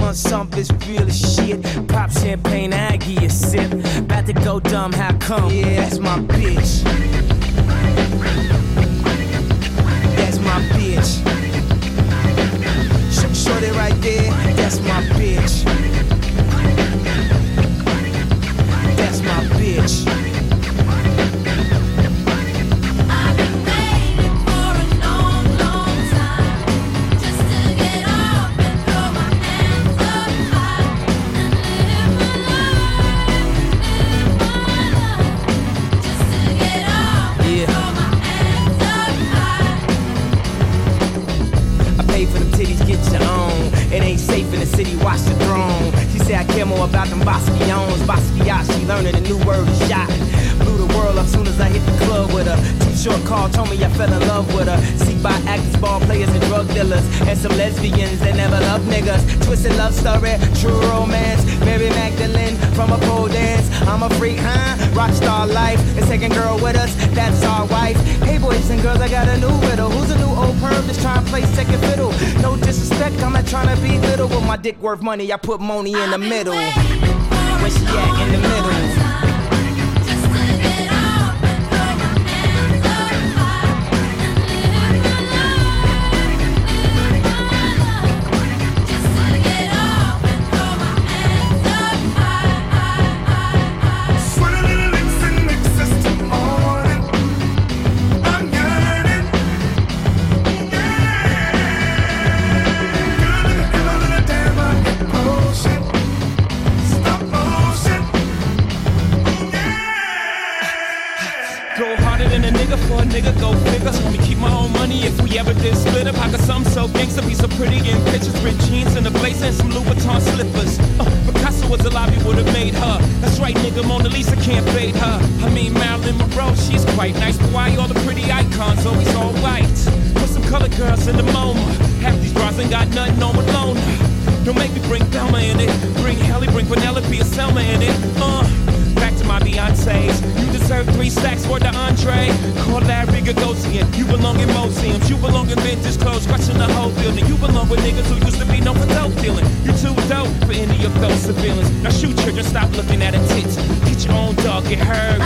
want something is real as shit. Pop champagne, I give a sip. About to go dumb, how come? Yeah, that's my bitch. That's my bitch. Sh- shorty right there, that's my bitch. City, watch the throne. She said, I care more about them Basquiats. Basquiat, she learning a new word, is shot. Blew the world up soon as I hit the club with her. Too short call, told me I fell in love with her. See by actors, ball players, and drug dealers. And some lesbians that never love niggas. Twisted love story, true romance. Mary Magdalene from a pole dance. I'm a freak, huh? Rockstar life. And second girl with us, that's our wife. Hey boys and girls, I got a new riddle. Who's a new old perv that's trying to play second fiddle? No not trying to be little. With my dick worth money, I put money in the middle. Where she at in the middle? A nigga, go figure. Let me keep my own money if we ever did split up. I got some so gangster, be so pretty in pictures. Ripped jeans and a blazer and some Louboutin slippers. Uh, Picasso was alive, he would've made her. That's right, nigga, Mona Lisa can't fade her. I mean, Marilyn Monroe, she's quite nice. But why all the pretty icons always all white? Put some color girls in the MoMA. Half these bras ain't got nothing on alone. Don't make me bring Thelma in it. Bring Halle, bring Penelope or Salma in it. Uh. Three stacks for the entree. Call that Rigagosian. You belong in museums. You belong in vintage clothes. Crushing the whole building. You belong with niggas who used to be known for dope dealing. You're too dope for any of those civilians. Now shoot children, stop looking at a tits. Get your own dog, get hurt.